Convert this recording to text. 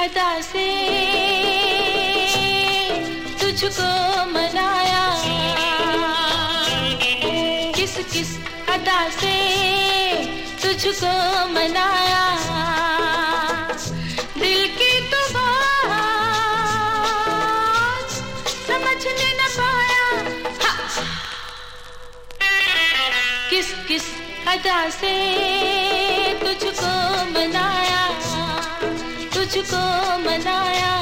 अदा से तुझको मनाया? किस किस अदा से तुझको मनाया? किस किस अदा से तुझको मनाया तुझको मनाया।